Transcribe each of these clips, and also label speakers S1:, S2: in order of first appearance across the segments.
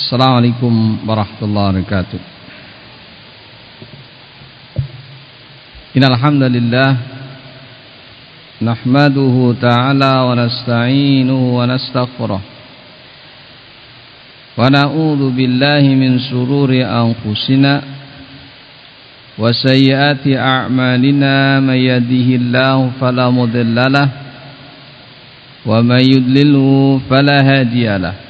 S1: Assalamualaikum warahmatullahi wabarakatuh. Innalhamdulillah Nahmaduhu ta'ala wa nasta'inuhu wa nastaghfiruh Wa na'udhu billahi min sururi anfusina Wa sayyiati a'malina. Man yadihillahu falamudillalah Wa man yudlilhu falahadiyalah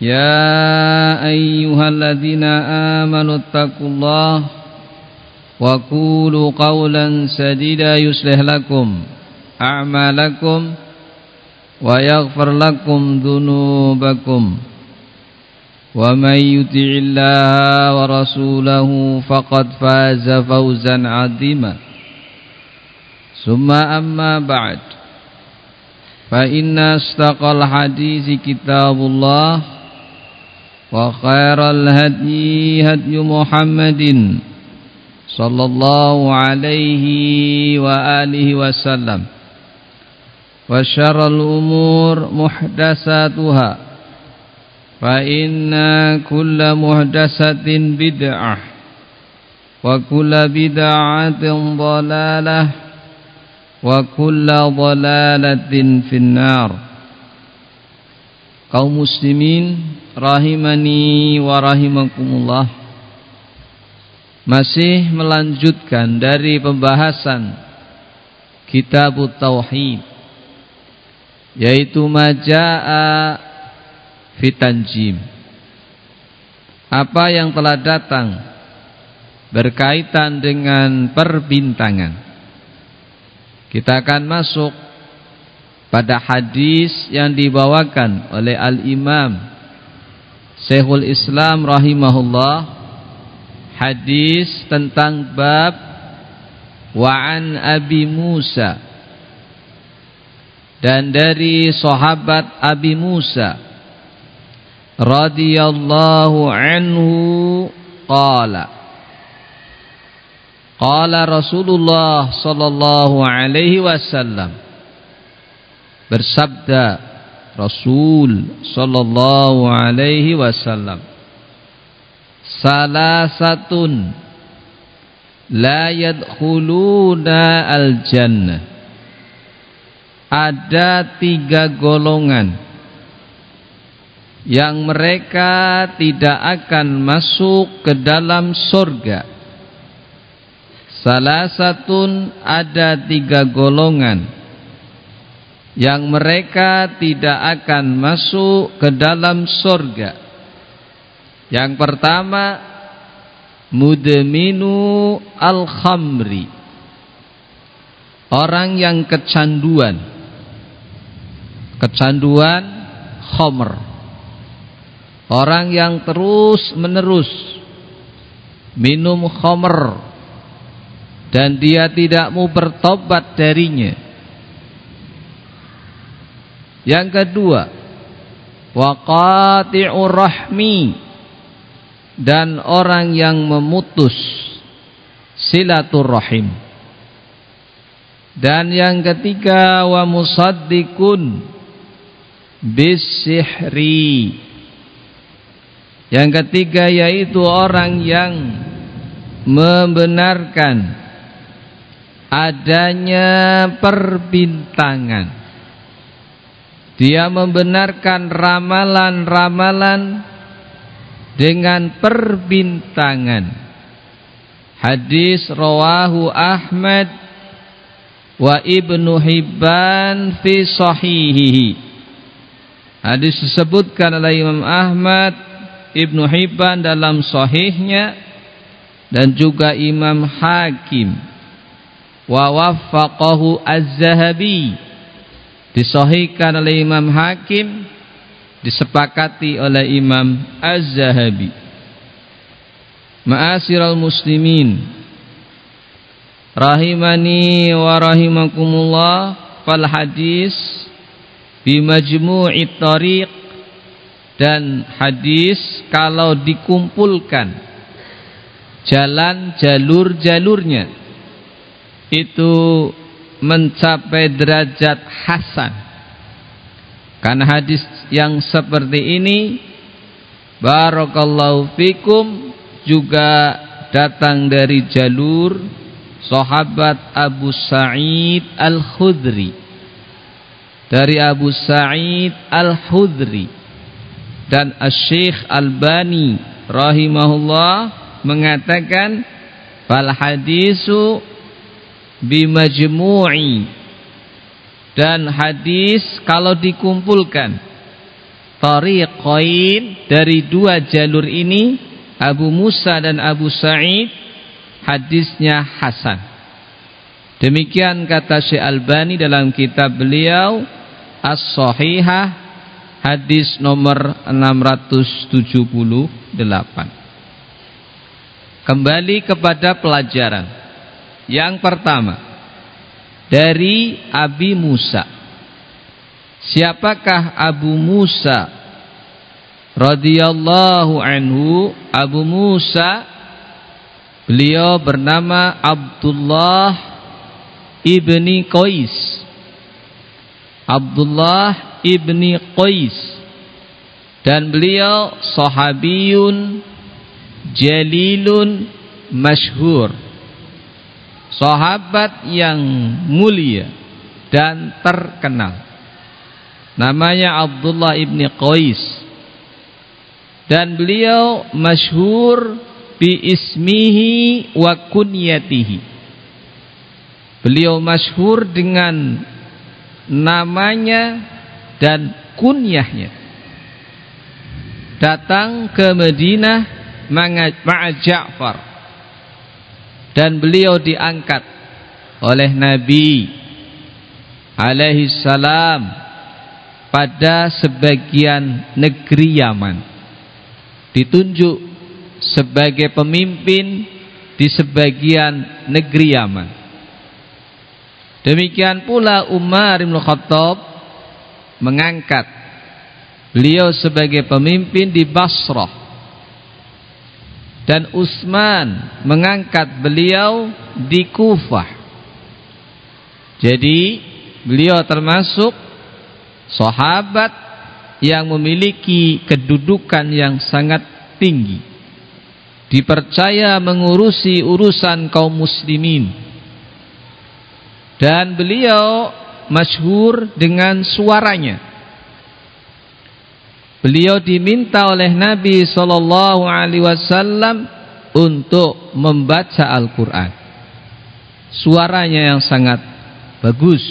S1: يا أيها الذين آمنوا اتقوا الله وقولوا قولا سديدا يصلح لكم أعمالكم ويغفر لكم ذنوبكم ومن يطع الله ورسوله فقد فاز فوزا عظيما ثم أما بعد فإن استقى الحديث كتاب الله وخير الهدي هدي محمد صلى الله عليه وآله وسلم وشر الأمور محدثاتها فإن كل محدثة بدعة وكل بدعة ضلالة وكل ضلالة في النار kaum muslimin rahimani wa rahimakumullah. Masih melanjutkan dari pembahasan kitab tauhid yaitu majaa fitanjim apa yang telah datang berkaitan dengan perbintangan. Kita akan masuk pada hadis yang dibawakan oleh Al-Imam Syekhul Islam rahimahullah hadis tentang bab wa'an Abi Musa. Dan dari sahabat Abi Musa radhiyallahu anhu qala qala Rasulullah sallallahu alaihi wasallam bersabda Rasul sallallahu alaihi wasallam salasatun la yadkhuluna al-jannah. Ada tiga golongan yang mereka tidak akan masuk ke dalam surga. Salasatun ada tiga golongan yang mereka tidak akan masuk ke dalam surga. Yang pertama mudminu al-khamri. Orang yang kecanduan. Kecanduan khamr. Orang yang terus menerus minum khamr dan dia tidak mau bertobat darinya yang kedua, waqati'ur rahmi dan orang yang memutus silaturrahim. Dan yang ketiga wa musaddiqun bisihri. Yang ketiga yaitu orang yang membenarkan adanya perbintangan dia membenarkan ramalan-ramalan dengan perbintangan. Hadis rawahu Ahmad wa Ibnu Hibban fi sahihihi. Hadis disebutkan oleh Imam Ahmad Ibnu Hibban dalam sahihnya dan juga Imam Hakim. Wa waffaqahu Az-Zahabi disahihkan oleh Imam Hakim disepakati oleh Imam Az-Zahabi. Ma'asyiral muslimin rahimani wa rahimakumullah fal hadis bi majmu'i tariq dan hadis kalau dikumpulkan jalan jalur-jalurnya itu mencapai derajat hasan. Karena hadis yang seperti ini Barakallahu fikum juga datang dari jalur sahabat Abu Sa'id Al-Khudri. Dari Abu Sa'id Al-Khudri. Dan Asy-Syaikh Albani rahimahullah mengatakan fal hadisu bimajmu'i. Dan hadis kalau dikumpulkan tariqain dari dua jalur ini Abu Musa dan Abu Sa'id hadisnya hasan. Demikian kata Syekh Albani dalam kitab beliau As-Sahihah hadis nomor 678 kembali kepada pelajaran yang pertama dari Abi Musa. Siapakah Abu Musa radhiyallahu anhu? Abu Musa beliau bernama Abdullah ibni Qais. Abdullah ibni Qais dan beliau sahabiyun jalilun masyhur sahabat yang mulia dan terkenal. Namanya Abdullah ibni Qais. Dan beliau masyhur bi ismihi wa kunyatihi. Beliau masyhur dengan namanya dan kunyahnya. Datang ke Madinah ma'a Ja'far dan beliau diangkat oleh Nabi alaihi salam pada sebagian negeri Yaman. Ditunjuk sebagai pemimpin di sebagian negeri Yaman. Demikian pula Umar bin Khattab mengangkat beliau sebagai pemimpin di Basrah dan Utsman mengangkat beliau di Kufah. Jadi beliau termasuk sahabat yang memiliki kedudukan yang sangat tinggi. Dipercaya mengurusi urusan kaum muslimin. Dan beliau masyhur dengan suaranya. Beliau diminta oleh Nabi sallallahu alaihi wasallam untuk membaca Al-Qur'an. Suaranya yang sangat bagus.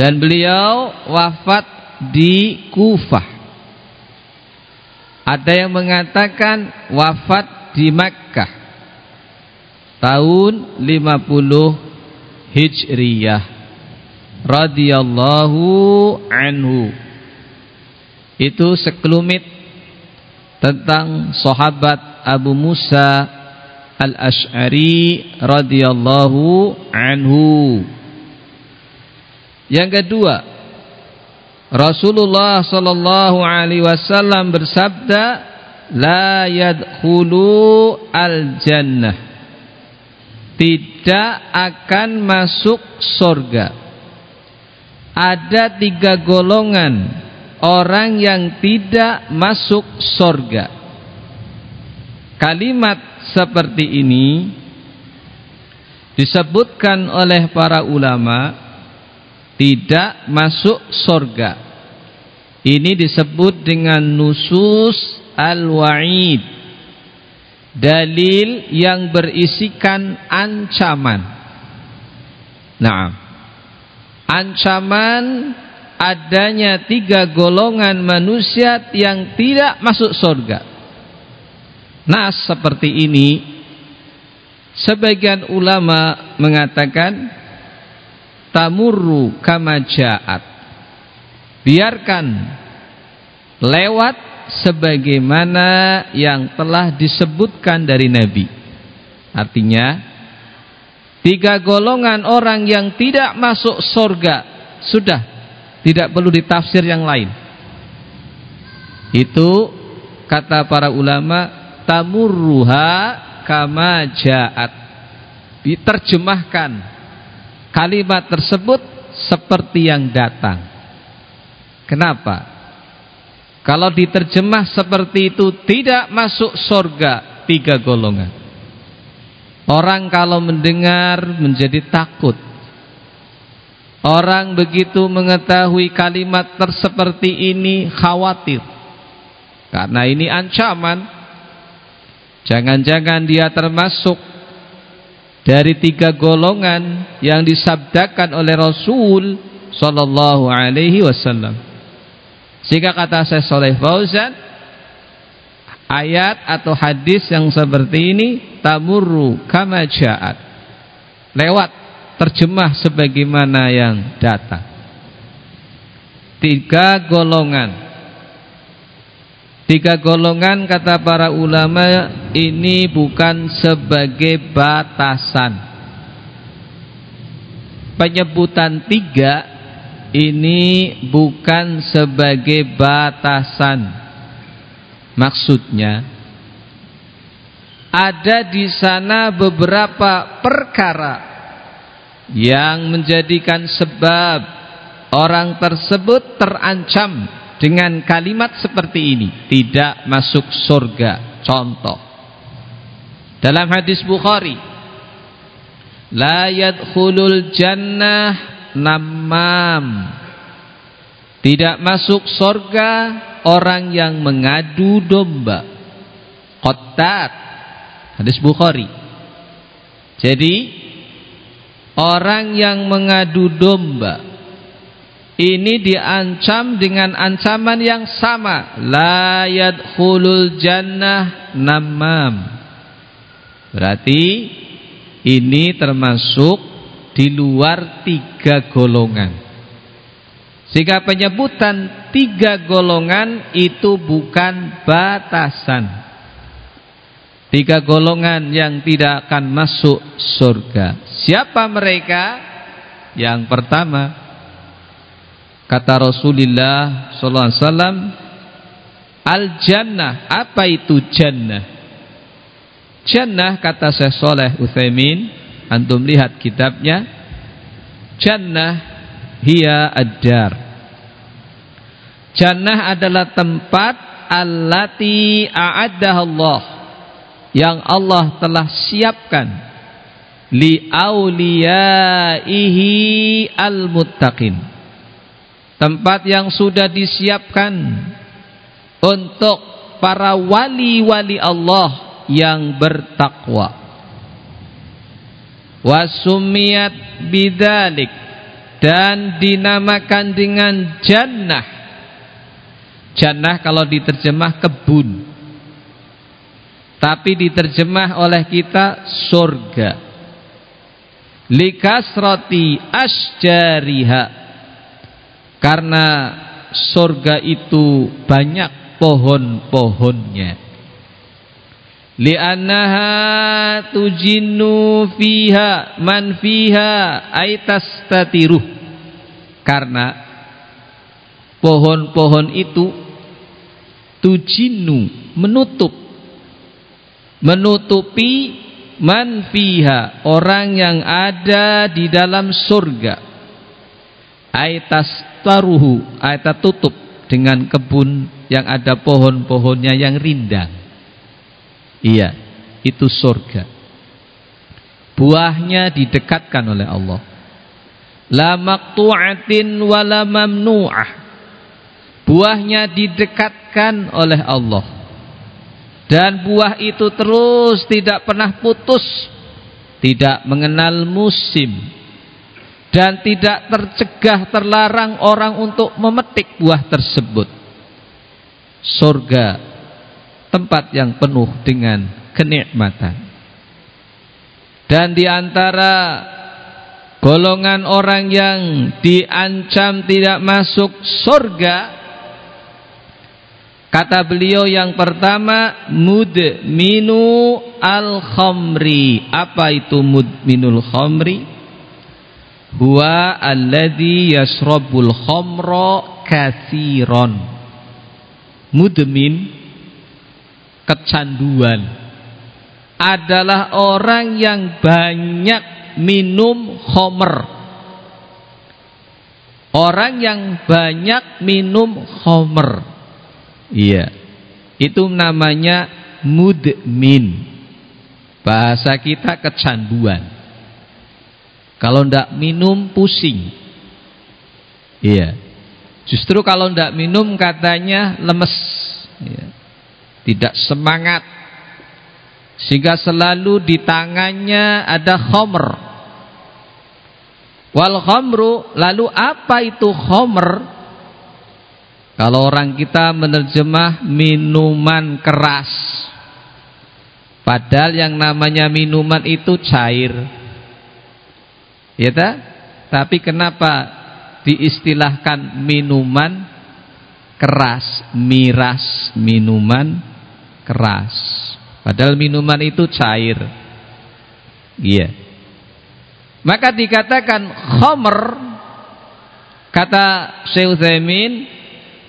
S1: Dan beliau wafat di Kufah. Ada yang mengatakan wafat di Makkah tahun 50 Hijriyah radhiyallahu anhu itu sekelumit tentang sahabat Abu Musa Al-Ash'ari radhiyallahu anhu. Yang kedua, Rasulullah sallallahu alaihi wasallam bersabda, "La yadkhulu al-jannah." Tidak akan masuk surga. Ada tiga golongan orang yang tidak masuk sorga. Kalimat seperti ini disebutkan oleh para ulama tidak masuk sorga. Ini disebut dengan nusus al-wa'id. Dalil yang berisikan ancaman. Nah, ancaman adanya tiga golongan manusia yang tidak masuk surga. Nas seperti ini sebagian ulama mengatakan tamurru kama ja'at. Biarkan lewat sebagaimana yang telah disebutkan dari Nabi. Artinya tiga golongan orang yang tidak masuk surga sudah tidak perlu ditafsir yang lain. Itu kata para ulama tamurruha kama ja'at. Diterjemahkan kalimat tersebut seperti yang datang. Kenapa? Kalau diterjemah seperti itu tidak masuk surga tiga golongan. Orang kalau mendengar menjadi takut Orang begitu mengetahui kalimat terseperti ini khawatir. Karena ini ancaman. Jangan-jangan dia termasuk dari tiga golongan yang disabdakan oleh Rasul sallallahu alaihi wasallam. Sehingga kata saya Saleh Fauzan ayat atau hadis yang seperti ini tamurru kama ja'at. Lewat terjemah sebagaimana yang datang. Tiga golongan. Tiga golongan kata para ulama ini bukan sebagai batasan. Penyebutan tiga ini bukan sebagai batasan. Maksudnya ada di sana beberapa perkara yang menjadikan sebab orang tersebut terancam dengan kalimat seperti ini. Tidak masuk surga. Contoh. Dalam hadis Bukhari la yadkhulul jannah namam tidak masuk surga orang yang mengadu domba. Qattat. Hadis Bukhari. Jadi Orang yang mengadu domba. Ini diancam dengan ancaman yang sama. La yadkhulul jannah namam. Berarti ini termasuk di luar tiga golongan. Sehingga penyebutan tiga golongan itu bukan batasan Tiga golongan yang tidak akan masuk surga. Siapa mereka? Yang pertama kata Rasulullah sallallahu alaihi al-jannah. Apa itu jannah? Jannah kata Syekh Saleh Utsaimin, antum lihat kitabnya. Jannah hiya ad-dar. Jannah adalah tempat allati a'addaha Allah yang Allah telah siapkan. Li auliyaihi al-muttaqin. Tempat yang sudah disiapkan untuk para wali-wali Allah yang bertakwa. Wasumiyat bidalik dan dinamakan dengan jannah. Jannah kalau diterjemah kebun tapi diterjemah oleh kita surga. Likasrati asjariha karena surga itu banyak pohon-pohonnya. Li'annaha tujinnu fiha man fiha aitastatiruh. Karena pohon-pohon itu tujinnu menutup menutupi man fiha orang yang ada di dalam surga. Aitas taruhu aitat tutup dengan kebun yang ada pohon-pohonnya yang rindang. Iya itu surga. Buahnya didekatkan oleh Allah. La maqtu'atin wala mamnu'ah. Buahnya didekatkan oleh Allah dan buah itu terus tidak pernah putus tidak mengenal musim dan tidak tercegah terlarang orang untuk memetik buah tersebut. Surga tempat yang penuh dengan kenikmatan. Dan di antara golongan orang yang diancam tidak masuk surga Kata beliau yang pertama mudminu al-khamri. Apa itu mudminul khamri? Huwa alladhi yasrabul khamra kathiron. Mudmin kecanduan adalah orang yang banyak minum khamr. Orang yang banyak minum khamr Iya. Itu namanya mudmin. Bahasa kita kecanduan. Kalau ndak minum pusing. Iya. Justru kalau ndak minum katanya lemes. Iya. Tidak semangat. Sehingga selalu di tangannya ada khomer. Wal khomru, lalu apa itu khomer? Kalau orang kita menerjemah minuman keras. Padahal yang namanya minuman itu cair. Ya? Tapi kenapa diistilahkan minuman keras Miras minuman keras? Padahal minuman itu cair. Iya. Maka dikatakan khomer Kata Syekh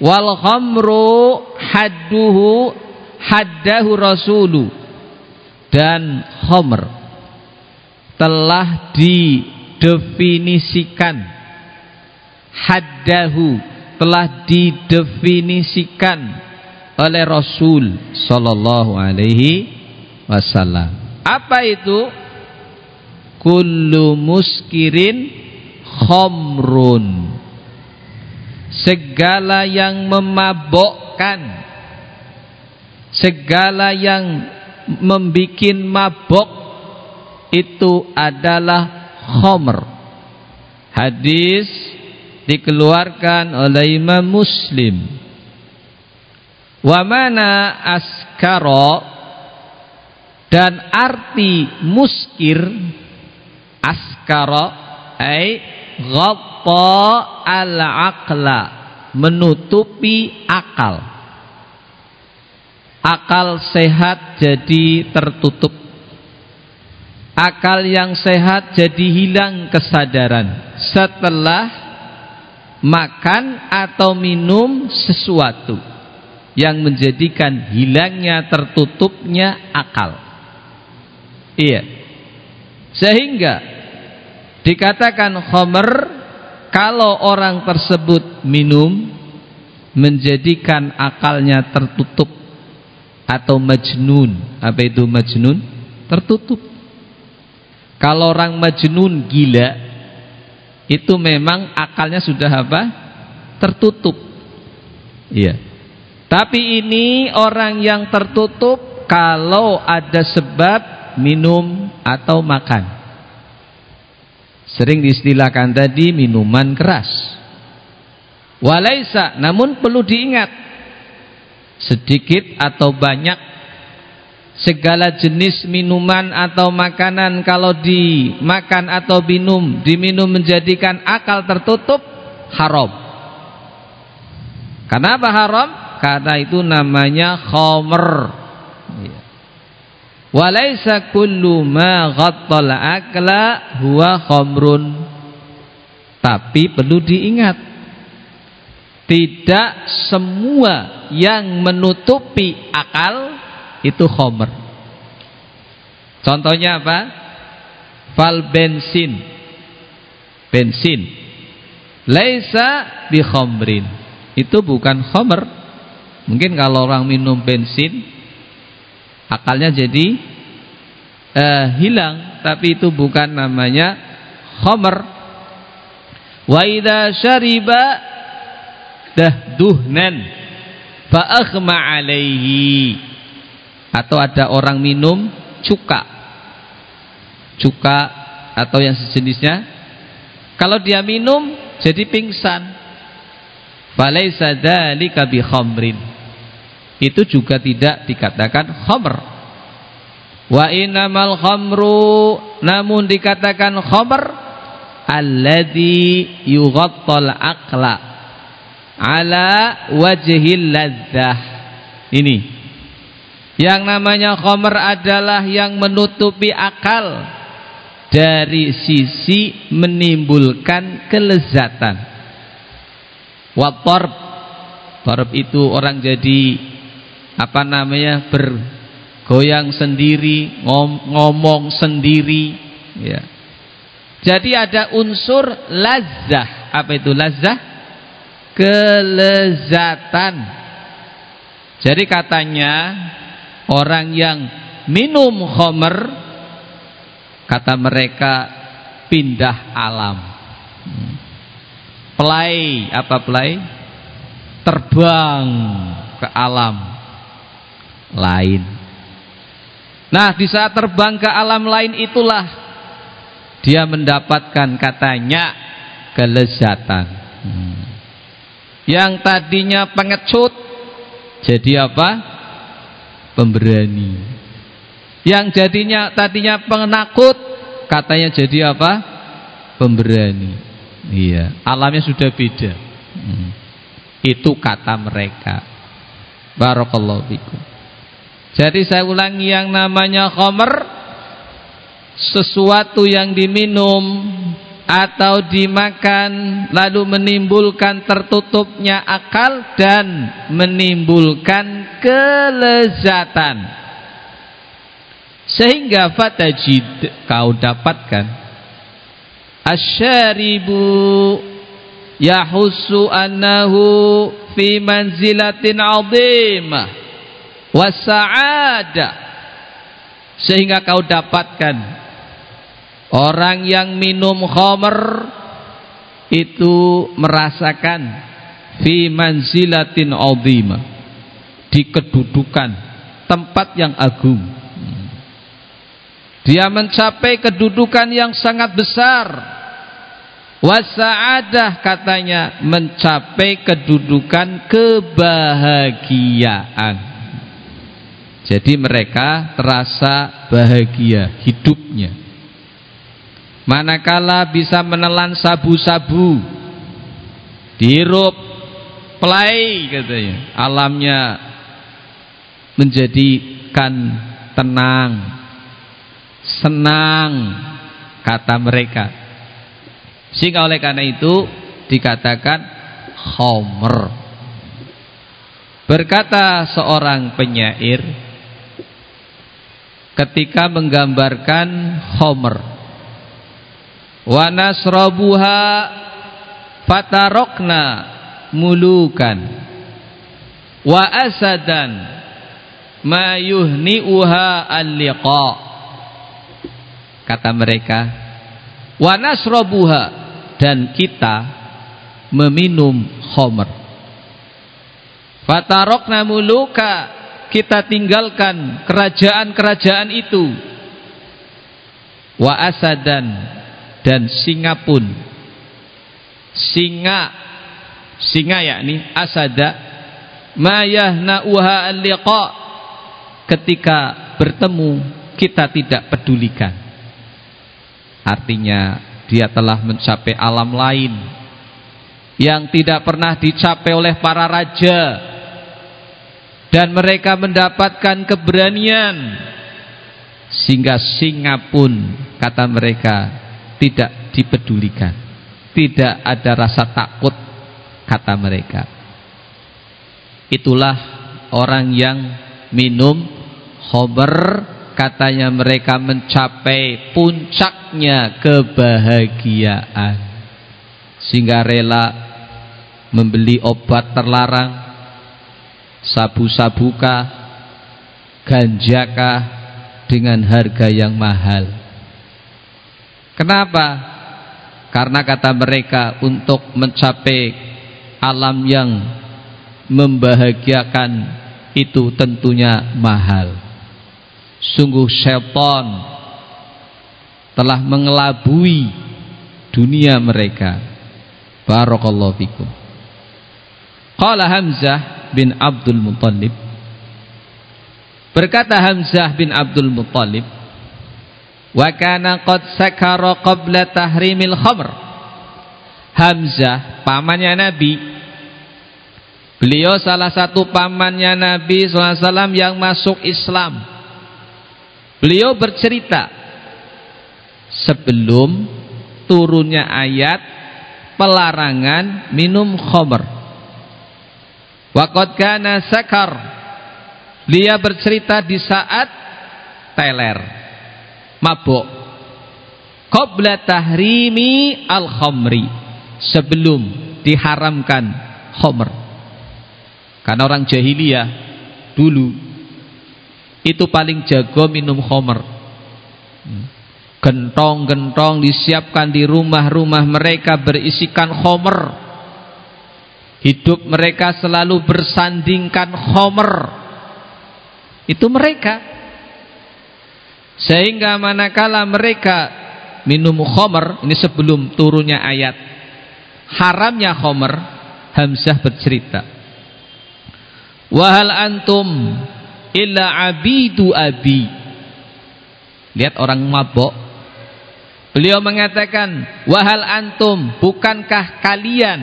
S1: wal khamru hadduhu haddahu rasulu. Dan khamr telah didefinisikan. Haddahu telah didefinisikan oleh Rasul sallallahu alaihi wasallam. Apa itu? Kullu muskirin khamrun segala yang memabokkan. Segala yang membuat mabok itu adalah khomer hadis dikeluarkan oleh Imam Muslim. Wa mana askara dan arti muskir askara ay ghatta al-aqla. Menutupi akal. Akal sehat jadi tertutup. Akal yang sehat jadi hilang kesadaran. Setelah makan atau minum sesuatu yang menjadikan hilangnya tertutupnya akal. Iya. Sehingga Dikatakan khomer kalau orang tersebut minum menjadikan akalnya tertutup atau majnun. Apa itu majnun? Tertutup. Kalau orang majnun gila itu memang akalnya sudah apa? Tertutup. Iya. Tapi ini orang yang tertutup kalau ada sebab minum atau makan. Sering diistilahkan tadi minuman keras. Walaisa, namun perlu diingat sedikit atau banyak segala jenis minuman atau makanan kalau dimakan atau minum diminum menjadikan akal tertutup haram. Kenapa haram? Karena itu namanya khomer Walaisa kullu ma ghattal akla huwa khamrun. Tapi perlu diingat tidak semua yang menutupi akal itu khamr. Contohnya apa? Fal bensin. Bensin. Laisa bi khamrin. Itu bukan khamr. Mungkin kalau orang minum bensin akalnya jadi uh, hilang. Tapi itu bukan namanya khomer wa idza syariba dahduhnan fa akhma alaihi. Atau ada orang minum cuka. Cuka atau yang sejenisnya. Kalau dia minum jadi pingsan. Falaisa dzalika bi khamrin. Itu juga tidak dikatakan khamr. Wa innamal khamru namun dikatakan khamr alladzi yughattal aqla ala wajhil ladzah. Ini. Yang namanya khamr adalah yang menutupi akal dari sisi menimbulkan kelezatan Watorb Torb itu orang jadi apa namanya bergoyang sendiri, ngom, ngomong sendiri, ya. Jadi ada unsur lazah. Apa itu lazah? Kelezatan. Jadi katanya orang yang minum khomer kata mereka pindah alam. Hmm play apa play terbang ke alam lain nah di saat terbang ke alam lain itulah dia mendapatkan katanya kelezatan hmm. yang tadinya pengecut jadi apa pemberani yang jadinya tadinya penakut katanya jadi apa pemberani Iya, alamnya sudah beda. Hmm. Itu kata mereka. Barakallahu fikum. Jadi saya ulangi yang namanya khamr sesuatu yang diminum atau dimakan lalu menimbulkan tertutupnya akal dan menimbulkan kelezatan. Sehingga fatajid kau dapatkan. Asyaribu yahussu annahu fi manzilatin azimah wasa'ada. Sehingga kau dapatkan orang yang minum khamr itu merasakan fi manzilatin azimah di kedudukan tempat yang agung. Dia mencapai kedudukan yang sangat besar. Wasa'adah katanya mencapai kedudukan kebahagiaan. Jadi mereka terasa bahagia hidupnya. Manakala bisa menelan sabu-sabu, dihirup, play katanya, alamnya menjadikan tenang, senang kata mereka sehingga oleh karena itu dikatakan khomer. Berkata seorang penyair ketika menggambarkan khomer. Wa nasrabuha fatarokna mulukan. Wa asadan ma yuhni'uha al-liqa. Kata mereka wa nasrabuha dan kita meminum khomer fatarokna muluka kita tinggalkan kerajaan-kerajaan itu. Wa asadan dan singa pun. Singa singa yakni asada. Mayahna al-liqa. Ketika bertemu kita tidak pedulikan. Artinya dia telah mencapai alam lain. Yang tidak pernah dicapai oleh para raja dan mereka mendapatkan keberanian. Sehingga singa pun kata mereka tidak dipedulikan. Tidak ada rasa takut kata mereka. Itulah orang yang minum khobar katanya mereka mencapai puncaknya kebahagiaan. Sehingga rela membeli obat terlarang sabu-sabukah ganjakah dengan harga yang mahal? Kenapa? Karena kata mereka untuk mencapai alam yang membahagiakan itu tentunya mahal. Sungguh syaitan telah mengelabui dunia mereka. Barakallahu fikum. Qala Hamzah bin Abdul Muttalib. Berkata Hamzah bin Abdul Muttalib wa kana qad sakara qabla tahrimil khamr. Hamzah pamannya Nabi. Beliau salah satu pamannya Nabi SAW yang masuk Islam. Beliau bercerita sebelum turunnya ayat pelarangan minum khamr waqad kana sakar. Dia bercerita di saat teler. Mabuk. Qabla tahrimi al-khamri. Sebelum diharamkan khamr. Karena orang jahiliyah dulu itu paling jago minum khamr. Gentong-gentong disiapkan di rumah-rumah mereka berisikan khamr hidup mereka selalu bersandingkan khamr itu mereka sehingga manakala mereka minum khomer, ini sebelum turunnya ayat haramnya khomer, Hamzah bercerita. Wahal antum illa abidu abi. Lihat orang mabok. Beliau mengatakan, wahal antum, bukankah kalian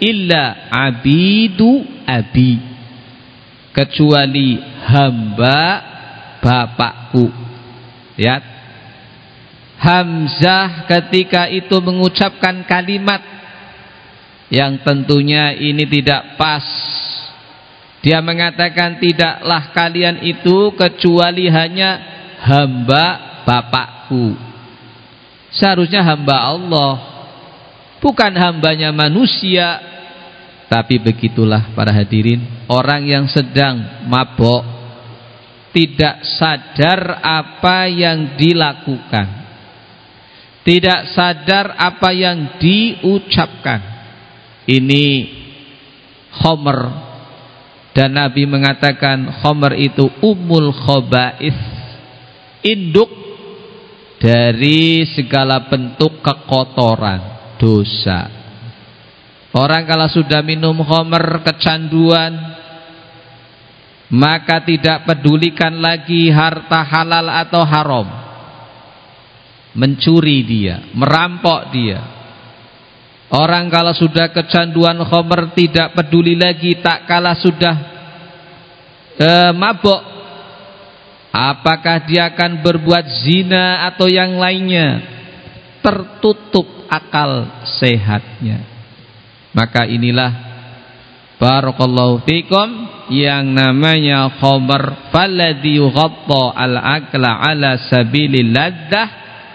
S1: illa abidu abi. Kecuali hamba bapakku. Ya. Hamzah ketika itu mengucapkan kalimat yang tentunya ini tidak pas. Dia mengatakan tidaklah kalian itu kecuali hanya hamba bapakku. Seharusnya hamba Allah bukan hambanya manusia tapi begitulah para hadirin orang yang sedang mabok tidak sadar apa yang dilakukan. Tidak sadar apa yang diucapkan. Ini khomer dan Nabi mengatakan khomer itu umul khobais. Induk dari segala bentuk kekotoran dosa. Orang kalau sudah minum khomer kecanduan maka tidak pedulikan lagi harta halal atau haram. Mencuri dia merampok dia. Orang kalau sudah kecanduan khomer tidak peduli lagi tak kalah sudah eh, mabok apakah dia akan berbuat zina atau yang lainnya? Tertutup akal sehatnya maka inilah Barakallahu fikum yang namanya khabar falladhi yughatta al-akla ala sabilil laddah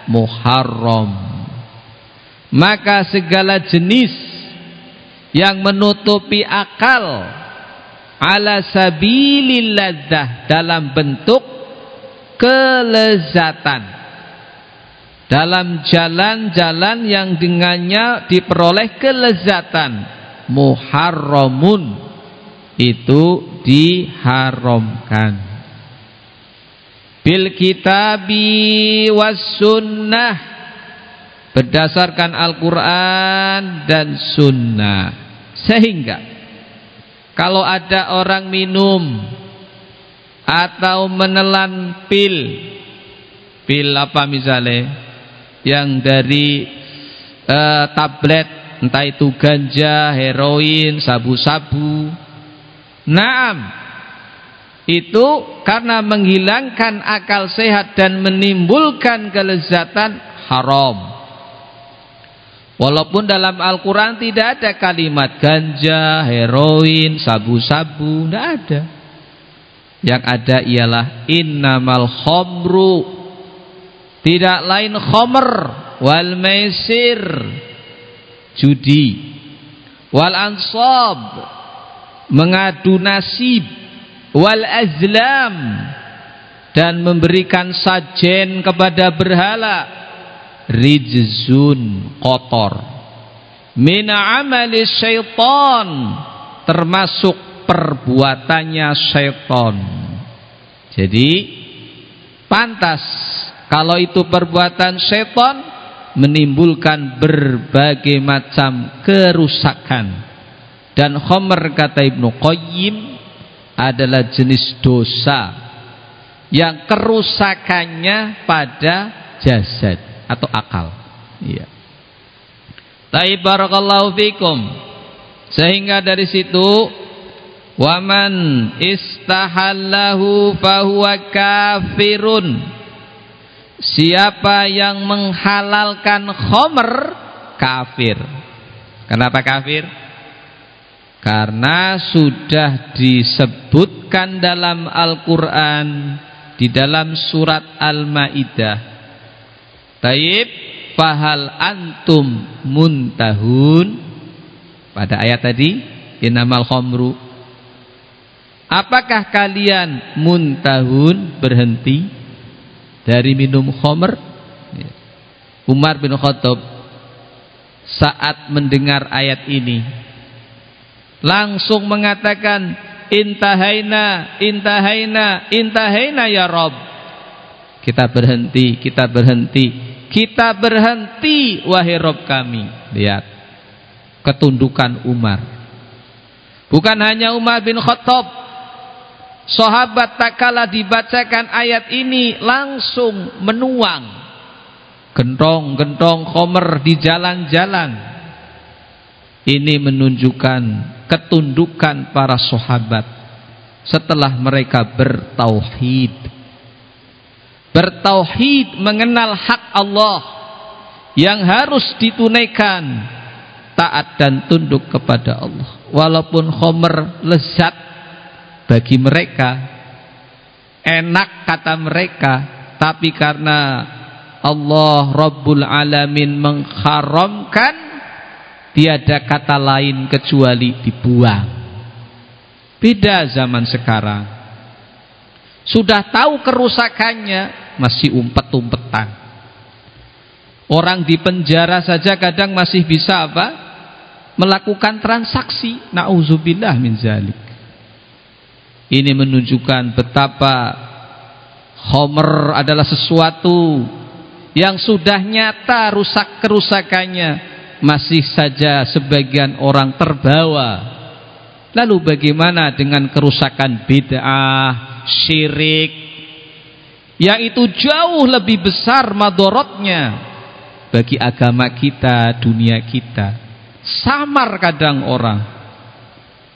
S1: muharram. Maka segala jenis yang menutupi akal ala sabilil laddah dalam bentuk kelezatan dalam jalan-jalan yang dengannya diperoleh kelezatan. Muharramun. Itu diharamkan. Bil kitabi was sunnah. Berdasarkan Al-Quran dan sunnah. Sehingga kalau ada orang minum atau menelan pil pil apa misalnya yang dari uh, tablet entah itu ganja, heroin, sabu-sabu. Naam. Itu karena menghilangkan akal sehat dan menimbulkan kelezatan haram. Walaupun dalam Al-Quran tidak ada kalimat ganja, heroin, sabu-sabu, tidak ada. Yang ada ialah innamal khomru. Tidak lain khomer wal maisir judi. Wal ansab mengadu nasib. Wal azlam dan memberikan sajen kepada berhala. Rijzun kotor. Min amali syaitan termasuk perbuatannya syaitan. Jadi pantas kalau itu perbuatan syaitan menimbulkan berbagai macam kerusakan. Dan khomer kata Ibnu Qayyim adalah jenis dosa yang kerusakannya pada jasad atau akal. Iya. Taib barakallahu fikum. Sehingga dari situ waman istahallahu fahuwa kafirun siapa yang menghalalkan khomer kafir. Kenapa kafir? Karena sudah disebutkan dalam Al-Quran di dalam surat Al-Ma'idah. Taib fahal antum muntahun. Pada ayat tadi inamal khomru apakah kalian muntahun? Berhenti dari minum khomer Umar bin Khattab saat mendengar ayat ini langsung mengatakan intahaina intahaina intahaina ya Rob kita berhenti kita berhenti kita berhenti wahai Rob kami. Lihat ketundukan Umar. Bukan hanya Umar bin Khattab sahabat tak kala dibacakan ayat ini langsung menuang gentong-gentong khomer di jalan-jalan ini menunjukkan ketundukan para sahabat setelah mereka bertauhid. Bertauhid mengenal hak Allah yang harus ditunaikan taat dan tunduk kepada Allah. Walaupun khomer lezat bagi mereka, enak kata mereka, tapi karena Allah Rabbul Alamin mengharamkan tiada kata lain kecuali dibuang. Beda zaman sekarang. Sudah tahu kerusakannya masih umpet-umpetan. Orang di penjara saja kadang masih bisa apa? Melakukan transaksi. Na'udzubillah min zalik ini menunjukkan betapa Homer adalah sesuatu yang sudah nyata rusak kerusakannya. Masih saja sebagian orang terbawa. Lalu bagaimana dengan kerusakan bid'ah syirik? Yang itu jauh lebih besar madorotnya bagi agama kita dunia kita. Samar kadang orang.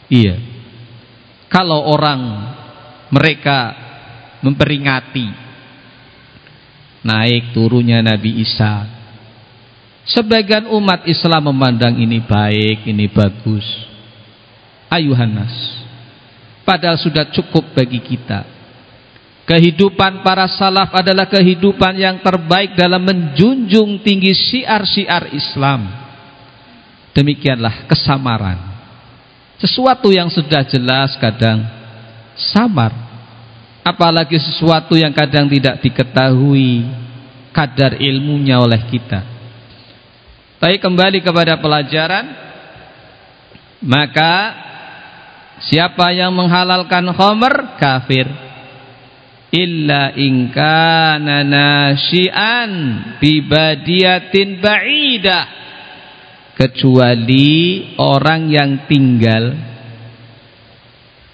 S1: Iya kalau orang mereka memperingati naik turunnya Nabi Isa Sebagian umat Islam memandang ini baik, ini bagus. Ayuhanas. Padahal sudah cukup bagi kita. Kehidupan para salaf adalah kehidupan yang terbaik dalam menjunjung tinggi syiar-syiar Islam. Demikianlah kesamaran. Sesuatu yang sudah jelas kadang samar. Apalagi sesuatu yang kadang tidak diketahui kadar ilmunya oleh kita. Tapi kembali kepada pelajaran Maka Siapa yang menghalalkan khomer Kafir. Illa inkana nasyian Bibadiyatin ba'idah Kecuali orang yang tinggal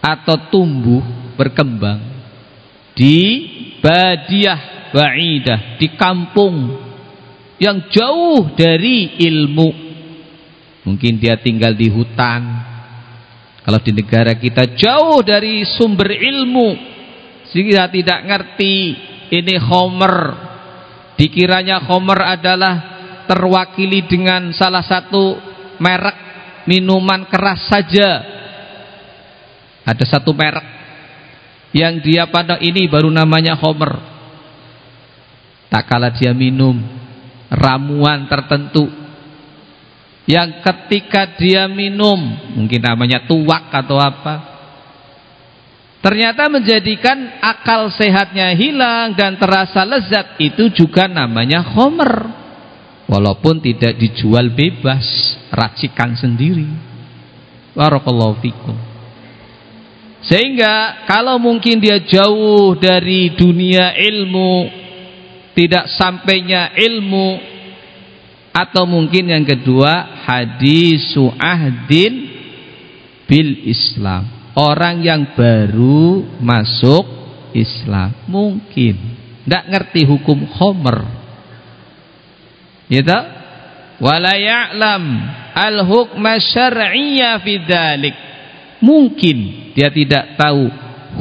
S1: Atau tumbuh Berkembang Di badiah ba'idah Di kampung yang jauh dari ilmu. Mungkin dia tinggal di hutan. Kalau di negara kita jauh dari sumber ilmu. Sehingga tidak ngerti ini homer. Dikiranya homer adalah terwakili dengan salah satu merek minuman keras saja. Ada satu merek yang dia pada ini baru namanya homer. Tak kala dia minum ramuan tertentu. Yang ketika dia minum mungkin namanya tuak atau apa ternyata menjadikan akal sehatnya hilang dan terasa lezat. Itu juga namanya homer walaupun tidak dijual bebas racikan sendiri. Barakallahu fikum. Sehingga kalau mungkin dia jauh dari dunia ilmu tidak sampainya ilmu atau mungkin yang kedua hadisu ahdin bil Islam. Orang yang baru masuk Islam mungkin. Tidak ngerti hukum khomer gitu wala ya'lam al hukma syar'iyya fi dzalik mungkin dia tidak tahu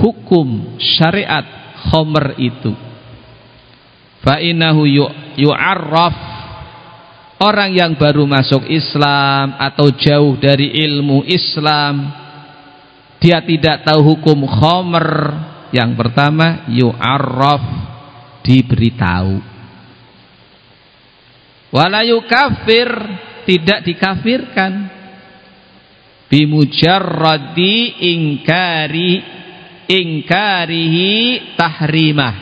S1: hukum syariat khomer itu. Fa innahu yu'arraf. Orang yang baru masuk Islam atau jauh dari ilmu Islam dia tidak tahu hukum khomer yang pertama yu'arraf diberitahu wala yukafir tidak dikafirkan bimujarradi ingkari ingkarihi tahrimah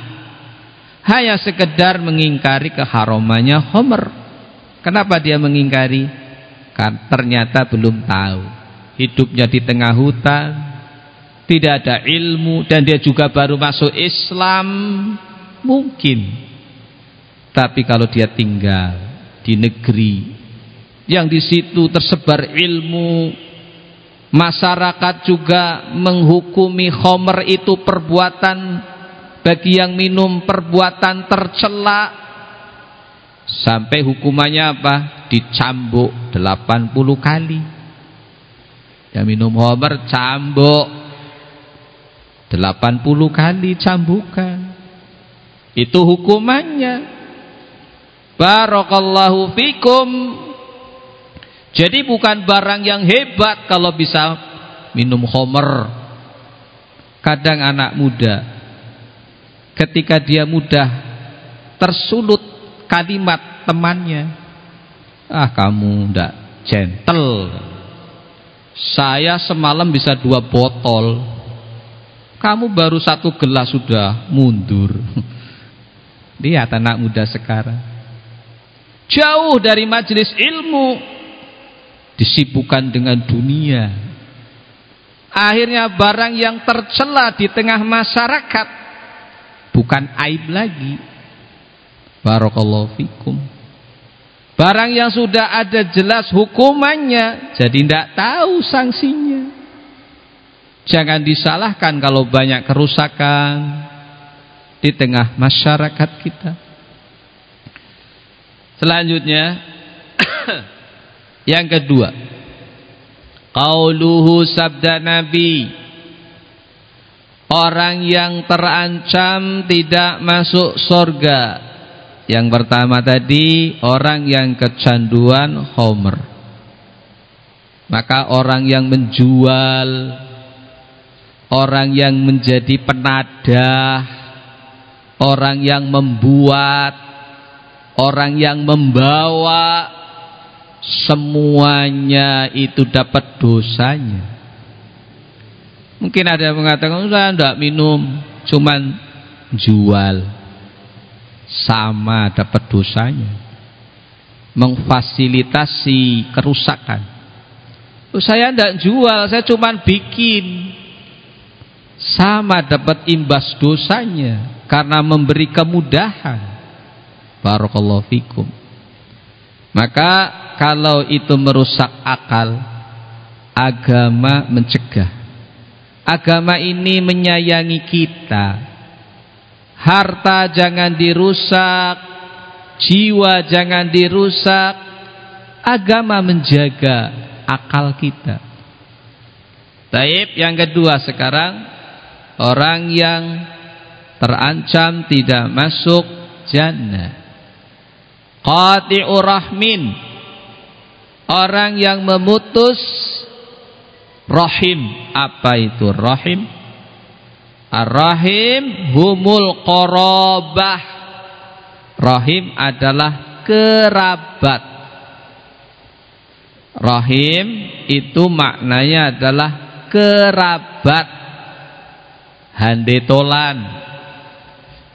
S1: hanya sekedar mengingkari keharamannya khomer Kenapa dia mengingkari? Kan ternyata belum tahu. Hidupnya di tengah hutan, tidak ada ilmu dan dia juga baru masuk Islam, mungkin. Tapi kalau dia tinggal di negeri yang di situ tersebar ilmu, masyarakat juga menghukumi khomer itu perbuatan bagi yang minum perbuatan tercela Sampai hukumannya apa? Dicambuk 80 kali. Yang minum homer cambuk 80 kali cambukan. Itu hukumannya. Barakallahu fikum. Jadi bukan barang yang hebat kalau bisa minum homer. Kadang anak muda ketika dia mudah tersulut kalimat temannya ah kamu ndak gentle saya semalam bisa dua botol kamu baru satu gelas sudah mundur lihat anak muda sekarang jauh dari majelis ilmu disibukkan dengan dunia akhirnya barang yang tercela di tengah masyarakat bukan aib lagi Barakallahu fikum. Barang yang sudah ada jelas hukumannya, jadi tidak tahu sanksinya. Jangan disalahkan kalau banyak kerusakan di tengah masyarakat kita. Selanjutnya yang kedua, qauluhu sabda Nabi Orang yang terancam tidak masuk surga yang pertama tadi orang yang kecanduan homer. Maka orang yang menjual, orang yang menjadi penadah, orang yang membuat, orang yang membawa semuanya itu dapat dosanya. Mungkin ada yang mengatakan, "Saya tidak minum, cuman jual." sama dapat dosanya mengfasilitasi kerusakan oh, saya tidak jual saya cuma bikin sama dapat imbas dosanya karena memberi kemudahan barakallahu fikum maka kalau itu merusak akal agama mencegah agama ini menyayangi kita harta jangan dirusak, jiwa jangan dirusak, agama menjaga akal kita. Taib yang kedua sekarang orang yang terancam tidak masuk jannah. Qati'ur rahmin orang yang memutus rahim. Apa itu rahim? Ar-Rahim humul korobah. Rahim adalah kerabat. Rahim itu maknanya adalah kerabat. Handetolan.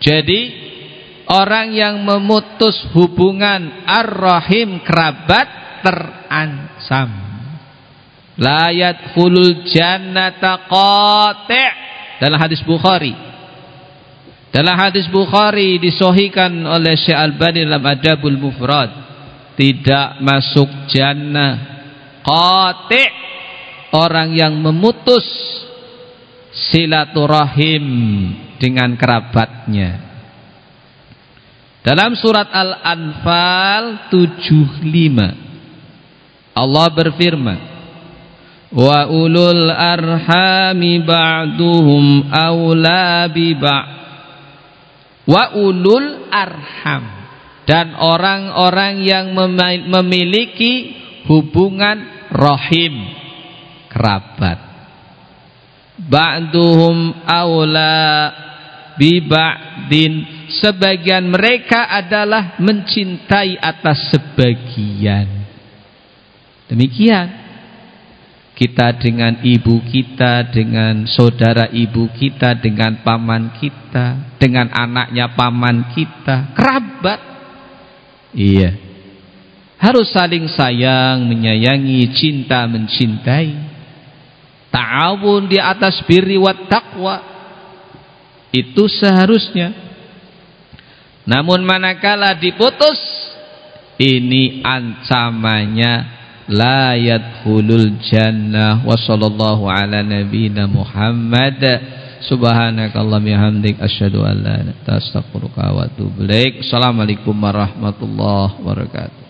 S1: Jadi orang yang memutus hubungan ar-rahim kerabat terancam. Layat hulul jannata qati' dalam hadis Bukhari. Dalam hadis Bukhari disohikan oleh Syekh Albani dalam Adabul Mufrad. Tidak masuk jannah qati' orang yang memutus silaturahim dengan kerabatnya dalam surat Al-Anfal 75 Allah berfirman wa ulul arhami ba'duhum awla bi wa ulul arham dan orang-orang yang memiliki hubungan rahim kerabat. Ba'duhum awla bi sebagian mereka adalah mencintai atas sebagian demikian kita dengan ibu kita, dengan saudara ibu kita, dengan paman kita, dengan anaknya paman kita, kerabat. Iya. Harus saling sayang, menyayangi, cinta, mencintai. Ta'awun di atas birri wa taqwa. Itu seharusnya. Namun manakala diputus, ini ancamannya la yadkhulul jannah wa sallallahu ala nabiyyina Muhammad. Subhanakallahumma bihamdik asyhadu an la ilaha illa anta astaghfiruka wa atubu ilaik. Assalamualaikum warahmatullahi wabarakatuh